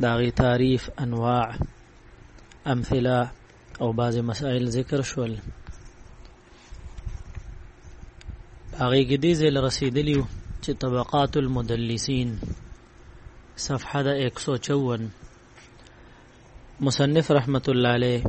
داغي تعریف انواع امثله او بعض مسائل ذکر شول هغه کې دې ځل رسیدلی چې طبقات المدلسین صفحه د 154 مصنف رحمت الله علیه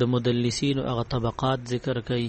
د مدلسین او هغه طبقات ذکر کړي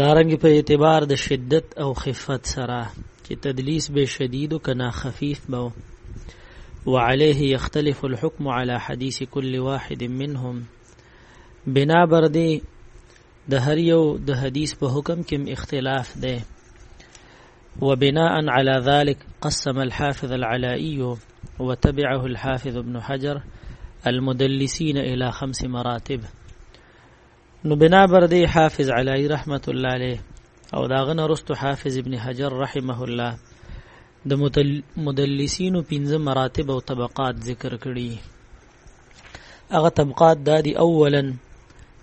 دارنګ په اعتبار د شدت او خفت سره چې تدلیس به شدید او کنا خفیف به وعليه يختلف الحكم على حديث كل واحد منهم بنا بر دې د هر یو د حدیث په حکم کې اختلاف دی وبناء على ذلك قسم الحافظ العلائي وتبعه الحافظ ابن حجر المدلسين إلى خمس مراتب نو بنا بر دی حافظ علی رحمت الله علیه او داغه نرستو حافظ ابن حجر رحمه الله د مدلسینو پنځه مراتب او طبقات ذکر کړي هغه طبقات دا دي اولا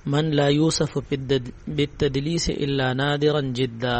من لا يوصف بالتدليس الا نادرا جدا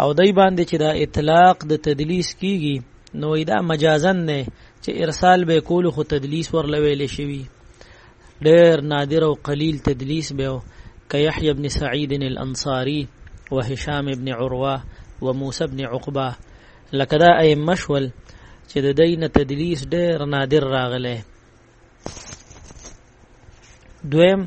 او دای باندې چې دا اطلاق د تدلیس کیږي نو دا مجازن نه چې ارسال به کول خو تدلیس ورلویل شوی ډیر نادر او قلیل تدلیس به کيحيى ابن سعيد الانصاري وهشام ابن عروه وموسى ابن عقبه لکه دا ایم مشول چې د دین تدلیس ډیر نادر راغله دویم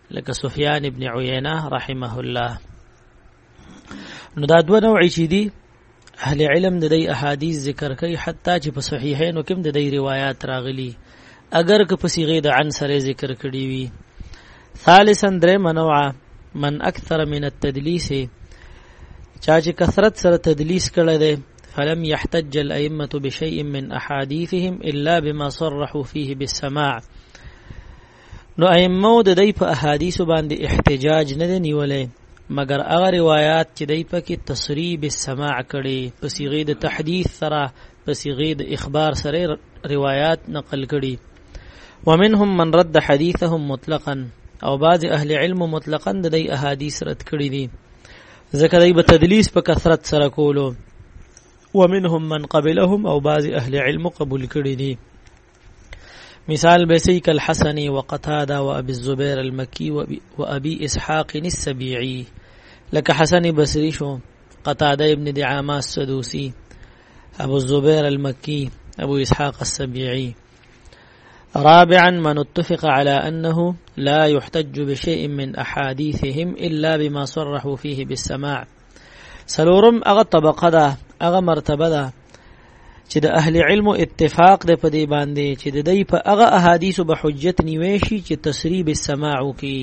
لکه سفیان ابن عینه رحمه الله نو دا دوه نوعی چې دي اهل علم د دې احادیث ذکر کوي حتی چې په صحیحینو کې د دې روایت راغلي اگر که په صيغه د عن سره ذکر کړي وي ثالثا درې منوعه من اکثر من التدلیس چا چې کثرت سره تدلیس کړی دی فلم يحتج الأئمة بشيء من أحاديثهم إلا بما صرحوا فيه بالسماع نو ائمه د دې په احادیث باندې احتجاج نه دی نیولې مګر هغه روایت چې دای په کې تصریح به سماع کړي په صيغه د تحديث سره په صيغه د اخبار سره روایت نقل کړي ومنهم من رد حديثهم مطلقا او بعض اهل علم مطلقا د دې احاديث رد کړي دي ځکه دای په تدلیس په کثرت سره کولو ومنهم من قبلهم او بعض اهل علم قبول کړي دي مثال بسی کالحسنی وقتاده وابي الزبير المكي وابي اسحاق السبيعي لك حسن بصری شو قتاده ابن دعامه السدوسي ابو الزبير المكي ابو اسحاق السبيعي رابعا من اتفق على انه لا يحتج بشيء من احاديثهم الا بما صرحوا فيه بالسماع سلورم هغه طبقه ده هغه مرتبه ده چې د اهل علم اتفاق ده په دې باندې چې د دې په هغه احادیث به حجت نیوي شي چې تسریب السماع کی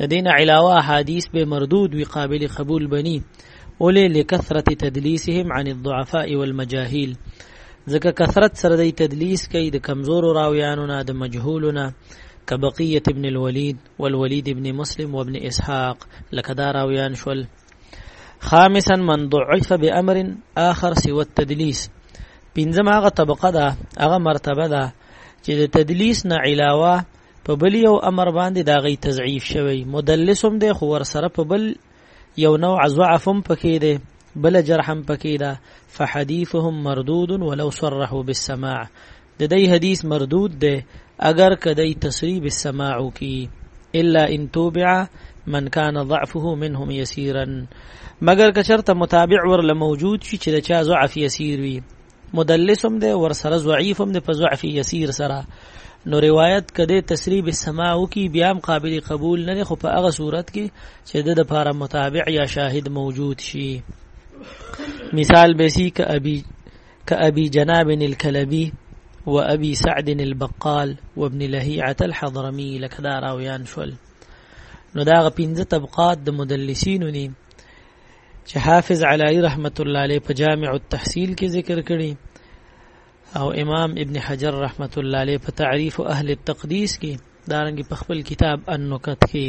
د دین علاوه احادیث به مردود وی قابل قبول بني ولې لکثرت تدلیسهم عن الضعفاء والمجاهيل ځکه کثرت سره د تدلیس کوي د کمزور راویانو نه د مجهولونه کبقیه ابن الولید والولید ابن مسلم وابن اسحاق لکه دا راویان شول خامسا من ضعف بامر اخر سوى التدلیس پنځم هغه طبقه ده هغه مرتبه ده چې د تدلیس نه علاوه په بل یو امر باندې دا غي تضعیف شوی مدلس هم دی خو ور سره په بل یو نوع ضعف هم پکې دی بل جرح هم پکې ده فحديثهم مردود ولو صرحوا بالسماع د دې حدیث مردود ده اگر کدی تصریح بالسماع کی الا ان توبع من كان ضعفه منهم يسيرا مگر که چرته متابع ور موجود شي چې د چا ضعف يسير وي مدلسم ده ور سره ضعیفم ده په ضعف يسير سره نو روایت کده تصریح بالسماع کی بیا قابل قبول نه خو په هغه صورت کې چې د لپاره متابع یا شاهد موجود شي مثال بیسی ک ابي كأبي جناب الكلبي وأبي سعد البقال وابن لهيعة الحضرمي لك دا راويان شول نو دا غ پنځه طبقات د مدلسینو دي چې حافظ علی رحمت الله علیه په جامع التحصیل کې ذکر کړي او امام ابن حجر رحمت الله علیه په تعریف اهل التقدیس کې دارنګ په خپل کتاب النکت کې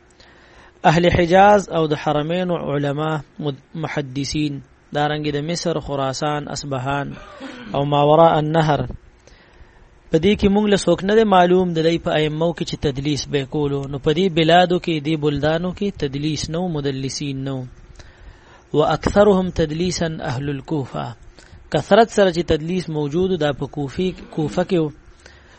اهل حجاز او د حرمین علما محدثین دارنګ د مصر خراسان اصبهان او ماوراء النهر په دې کې موږ له څوک نه معلوم د لې په ائمه کې چې تدلیس به کولو نو په دې بلادو کې دې بلدانو کې تدلیس نو مدلسین نو واکثرهم تدلیسا اهل الكوفه کثرت سره چې تدلیس موجود دا په کوفی کوفه کې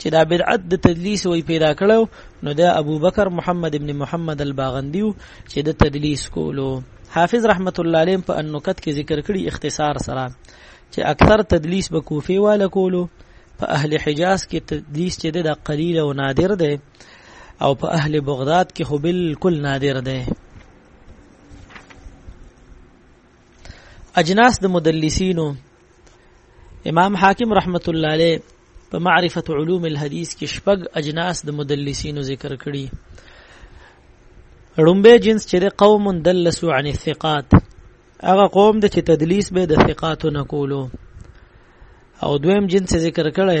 چې دا بدعت د تدلیس وی پیدا کړو نو دا ابو بکر محمد ابن محمد الباغندی چې د تدلیس کولو حافظ رحمت الله علیه په انکت کې ذکر کړي اختصار سره چې اکثر تدلیس به کوفی والا کولو په اهل حجاز کې تدلیس چې دا قلیل او نادر دی او په اهل بغداد کې خو بالکل نادر دی اجناس د مدلسینو امام حاکم رحمت الله علیه په معرفت علوم الحديث کې شپږ اجناس د مدلسینو ذکر کړي ړومبه جنس چې قوم دلسوا عن الثقات هغه قوم د چې تدلیس به د ثقاتو نه کولو او دویم جنس ذکر کړي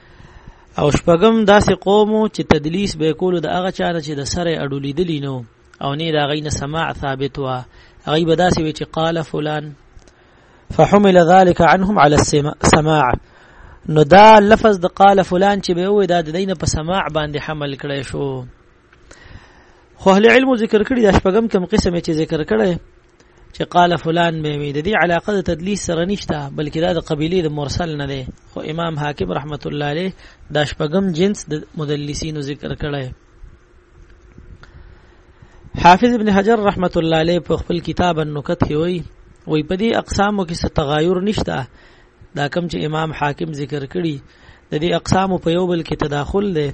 او شپږم داسې قوم چې تدلیس به کول د هغه چا چې د سره اډو لیدلی نو او نه دا غي نه سماع ثابت وا غي به داسې وي چې قال فلان فحمل ذلك عنهم على السماع نو دا لفظ د قال فلان چې به وي دا د دینه په سماع باندې حمل کړی شو خو اهل علم ذکر کړی د شپږم کم قسم چې ذکر کړی چې قال فلان به وي د دې علاقه د تدلیس سره نشته بلکې دا د قبيله د مرسل نه دی خو امام حاکم رحمت الله علیه د شپږم جنس د مدلسینو ذکر کړی حافظ ابن حجر رحمت الله علیه په خپل کتاب النکت کې وایي وای په دې اقسامو کې څه تغایر نشته دا کم چې امام حاکم ذکر کړي د دې اقسام په یو بل کې تداخل دی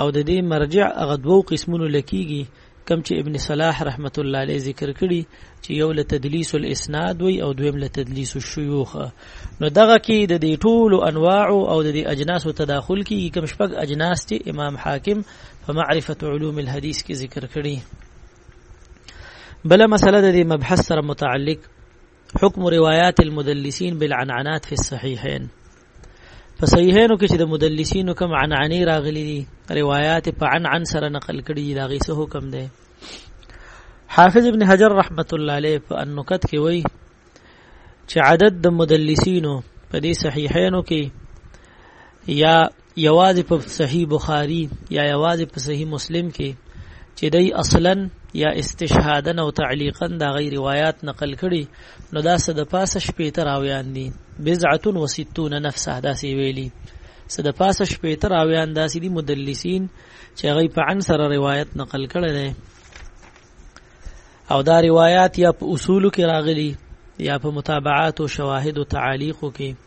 او د دې مرجع هغه دوو قسمونو لکېږي کم چې ابن صلاح رحمت الله علیه ذکر کړي چې یو له تدلیس الاسناد وي او دویم له تدلیس الشيوخ نو دغه کې د دې ټولو انواع او د دې اجناس تداخل کې کم شپږ اجناس چې امام حاکم په معرفت علوم الحديث کې ذکر کړي بل مسله د دې مبحث سره متعلق حکم روایات المدلسین بالعنعنات فی الصحیحین په صحیحینو کې چې د مدلسینو کوم عنعنې راغلي دي روایات په عنعن سره نقل کړي دي دا غي څه حکم دی حافظ ابن حجر رحمت الله علیه په النکت کې وایي چې عدد د مدلسینو په دې صحیحینو کې یا یوازې په صحیح بخاری یا یوازې په صحیح مسلم کې چې دای اصلا یا استشهادا او تعلیقا دا غیر روایت نقل کړي نو دا صد پاسه شپې تر اویان دي بضعه و 60 نفسه دا سی ویلي صد پاسه شپې تر اویان دا سی دي مدلسین چې غي په عن سره روایت نقل کړي دي او دا روایت یا په اصول کې راغلي یا په متابعات او شواهد او تعلیق کې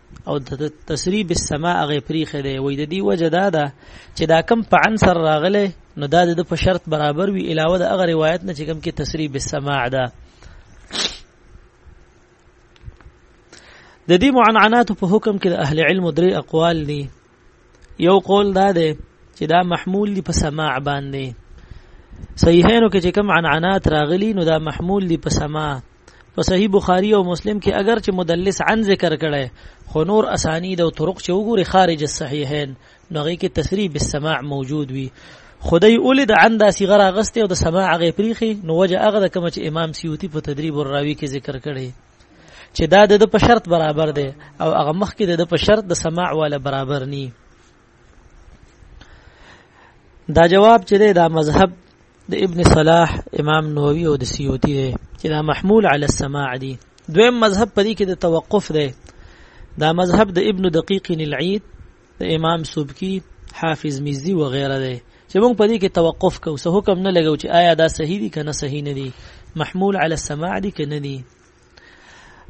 او د تسریب السماء هغه پریخه دی وای د دې وجه دا ده چې دا کم په عنصر راغله نو دا د په شرط برابر وی علاوه د هغه روایت نه چې کم کې تسریب السماع ده د دې معنعنات په حکم کې د اهل علم درې اقوال دي یو قول دا دی چې دا محمول دی په سماع باندې صحیحینو کې چې کوم عنعنات راغلي نو دا محمول دی په سماع په صحیح بخاری او مسلم کې اگر چې مدلس عن ذکر کړي خو نور اسانید او طرق چې وګوري خارج الصحیحین نو هغه کې تسریع بالسماع موجود وي خدای اولید عن دا صیغه راغسته او د سماع غې پریخي نو وجه هغه د کوم چې امام سیوطي په تدریب الراوی کې ذکر کړي چې دا د په شرط برابر دی او هغه مخ کې د په شرط د سماع ولا برابر ني دا جواب چې دا مذهب د ابن صلاح امام نووي او د سیوطي دی چې دا محمول علی السماع دی دویم مذهب پدې کې د توقف دی دا مذهب د ابن دقیق العید د امام سبکی حافظ مزي و غیره دی چې موږ په دې کې توقف کوو څه حکم نه لګو چې آیا دا صحیح دي کنه صحیح نه دي محمول علی السماع دي کنه دي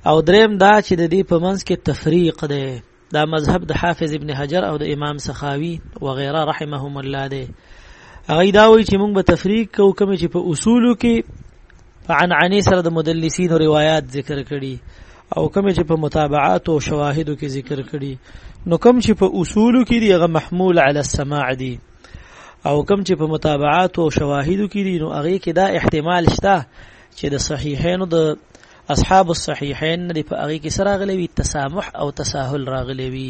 او دریم دا چې د دې په منځ کې تفریق دی دا مذهب د حافظ ابن حجر او د امام سخاوي و غیره رحمهم الله دی هغه دا وایي چې موږ به تفریق کوو کوم چې په اصولو کې عن عنی سره د مدلسین روایت ذکر کړي او کوم چې په متابعات او شواهدو کې ذکر کړي نو کوم چې په اصولو کې دی هغه محمول علی السماع دی او کوم چې په متابعات او شواهدو کې دی نو هغه کې دا احتمال شته چې د صحیحین او د اصحاب الصحيحين لري په هغه کې سره غلوي تسامح او تساهل راغلي وي